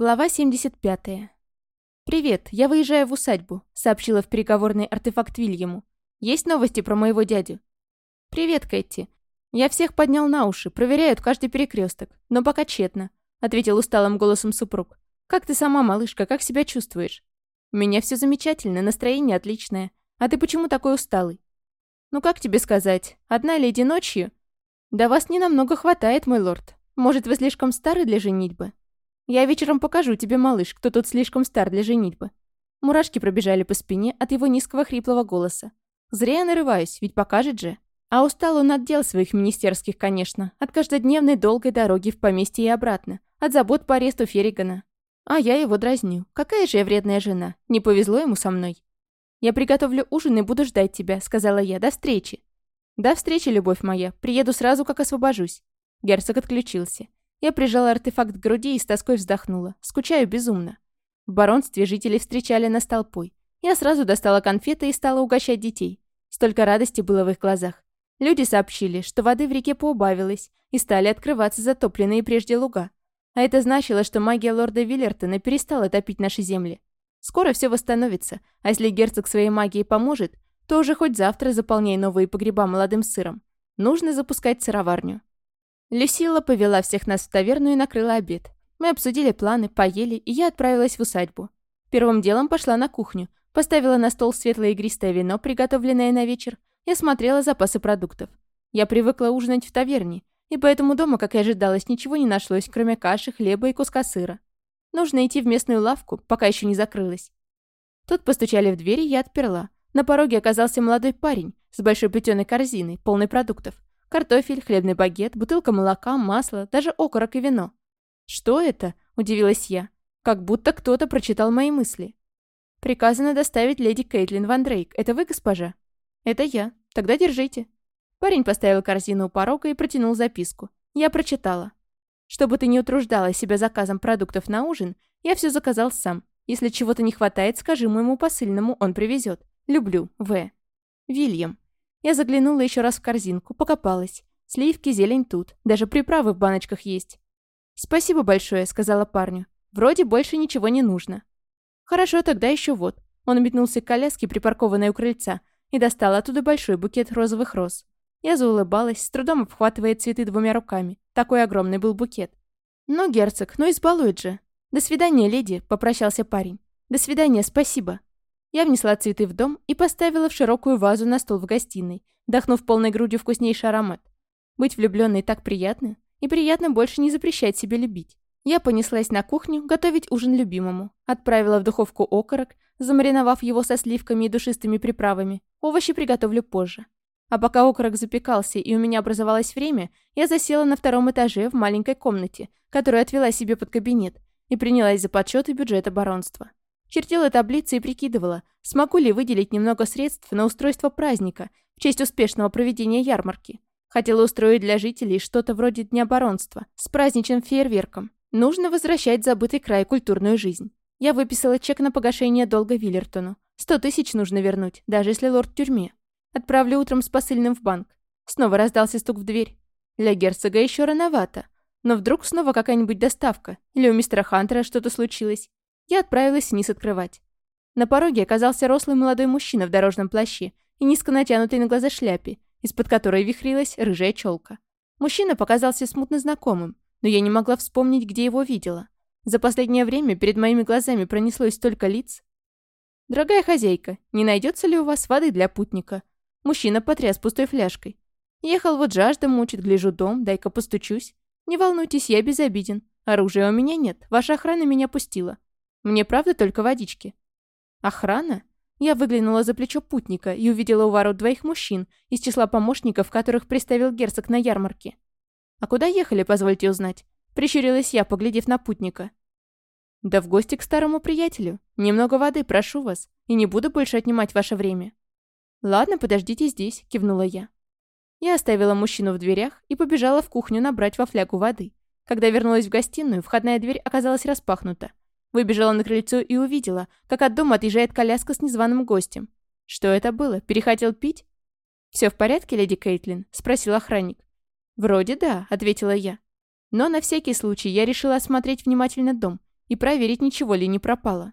Глава 75. «Привет, я выезжаю в усадьбу», — сообщила в переговорный артефакт Вильяму. «Есть новости про моего дядю?» «Привет, Кэти. Я всех поднял на уши, проверяют каждый перекресток, но пока тщетно», — ответил усталым голосом супруг. «Как ты сама, малышка, как себя чувствуешь?» «У меня все замечательно, настроение отличное. А ты почему такой усталый?» «Ну как тебе сказать, одна леди ночью?» «Да вас не намного хватает, мой лорд. Может, вы слишком стары для женитьбы?» Я вечером покажу тебе, малыш, кто тут слишком стар для женитьбы». Мурашки пробежали по спине от его низкого хриплого голоса. «Зря я нарываюсь, ведь покажет же». А устал он от дел своих министерских, конечно, от каждодневной долгой дороги в поместье и обратно, от забот по аресту Ферригана. А я его дразню. Какая же я вредная жена. Не повезло ему со мной. «Я приготовлю ужин и буду ждать тебя», — сказала я. «До встречи». «До встречи, любовь моя. Приеду сразу, как освобожусь». Герцог отключился. Я прижала артефакт к груди и с тоской вздохнула. Скучаю безумно. В баронстве жители встречали нас толпой. Я сразу достала конфеты и стала угощать детей. Столько радости было в их глазах. Люди сообщили, что воды в реке поубавилось, и стали открываться затопленные прежде луга. А это значило, что магия лорда Виллертона перестала топить наши земли. Скоро все восстановится, а если герцог своей магией поможет, то уже хоть завтра заполняй новые погреба молодым сыром. Нужно запускать сыроварню. Люсила повела всех нас в таверну и накрыла обед. Мы обсудили планы, поели, и я отправилась в усадьбу. Первым делом пошла на кухню, поставила на стол светлое игристое вино, приготовленное на вечер, и осмотрела запасы продуктов. Я привыкла ужинать в таверне, и поэтому дома, как и ожидалось, ничего не нашлось, кроме каши, хлеба и куска сыра. Нужно идти в местную лавку, пока еще не закрылась. Тут постучали в дверь, и я отперла. На пороге оказался молодой парень с большой плетеной корзиной, полной продуктов. Картофель, хлебный багет, бутылка молока, масло, даже окорок и вино. «Что это?» – удивилась я. Как будто кто-то прочитал мои мысли. «Приказано доставить леди Кейтлин Ван Дрейк. Это вы, госпожа?» «Это я. Тогда держите». Парень поставил корзину у порога и протянул записку. Я прочитала. «Чтобы ты не утруждала себя заказом продуктов на ужин, я все заказал сам. Если чего-то не хватает, скажи моему посыльному, он привезет. Люблю. В. Вильям. Я заглянула еще раз в корзинку, покопалась. Сливки, зелень тут, даже приправы в баночках есть. «Спасибо большое», — сказала парню. «Вроде больше ничего не нужно». «Хорошо, тогда еще вот». Он метнулся к коляске, припаркованной у крыльца, и достал оттуда большой букет розовых роз. Я заулыбалась, с трудом обхватывая цветы двумя руками. Такой огромный был букет. «Ну, герцог, ну избалует же». «До свидания, леди», — попрощался парень. «До свидания, спасибо». Я внесла цветы в дом и поставила в широкую вазу на стол в гостиной, вдохнув полной грудью вкуснейший аромат. Быть влюбленной так приятно, и приятно больше не запрещать себе любить. Я понеслась на кухню готовить ужин любимому. Отправила в духовку окорок, замариновав его со сливками и душистыми приправами. Овощи приготовлю позже. А пока окорок запекался и у меня образовалось время, я засела на втором этаже в маленькой комнате, которую отвела себе под кабинет, и принялась за подсчеты бюджета баронства. Чертила таблицы и прикидывала, смогу ли выделить немного средств на устройство праздника в честь успешного проведения ярмарки. Хотела устроить для жителей что-то вроде Дня баронства с праздничным фейерверком. Нужно возвращать забытый край культурную жизнь. Я выписала чек на погашение долга Виллертону. Сто тысяч нужно вернуть, даже если лорд в тюрьме. Отправлю утром с посыльным в банк. Снова раздался стук в дверь. Для герцога еще рановато. Но вдруг снова какая-нибудь доставка. Или у мистера Хантера что-то случилось. Я отправилась вниз открывать. На пороге оказался рослый молодой мужчина в дорожном плаще и низко натянутой на глаза шляпе, из-под которой вихрилась рыжая челка. Мужчина показался смутно знакомым, но я не могла вспомнить, где его видела. За последнее время перед моими глазами пронеслось столько лиц. «Дорогая хозяйка, не найдется ли у вас воды для путника?» Мужчина потряс пустой фляжкой. «Ехал вот жажда мучит, гляжу дом, дай-ка постучусь. Не волнуйтесь, я безобиден. Оружия у меня нет, ваша охрана меня пустила. Мне правда только водички?» «Охрана?» Я выглянула за плечо путника и увидела у ворот двоих мужчин из числа помощников, которых приставил герцог на ярмарке. «А куда ехали, позвольте узнать?» Прищурилась я, поглядев на путника. «Да в гости к старому приятелю. Немного воды, прошу вас, и не буду больше отнимать ваше время». «Ладно, подождите здесь», — кивнула я. Я оставила мужчину в дверях и побежала в кухню набрать во флягу воды. Когда вернулась в гостиную, входная дверь оказалась распахнута. Выбежала на крыльцо и увидела, как от дома отъезжает коляска с незваным гостем. Что это было? Перехотел пить? «Все в порядке, леди Кейтлин?» – спросил охранник. «Вроде да», – ответила я. Но на всякий случай я решила осмотреть внимательно дом и проверить, ничего ли не пропало.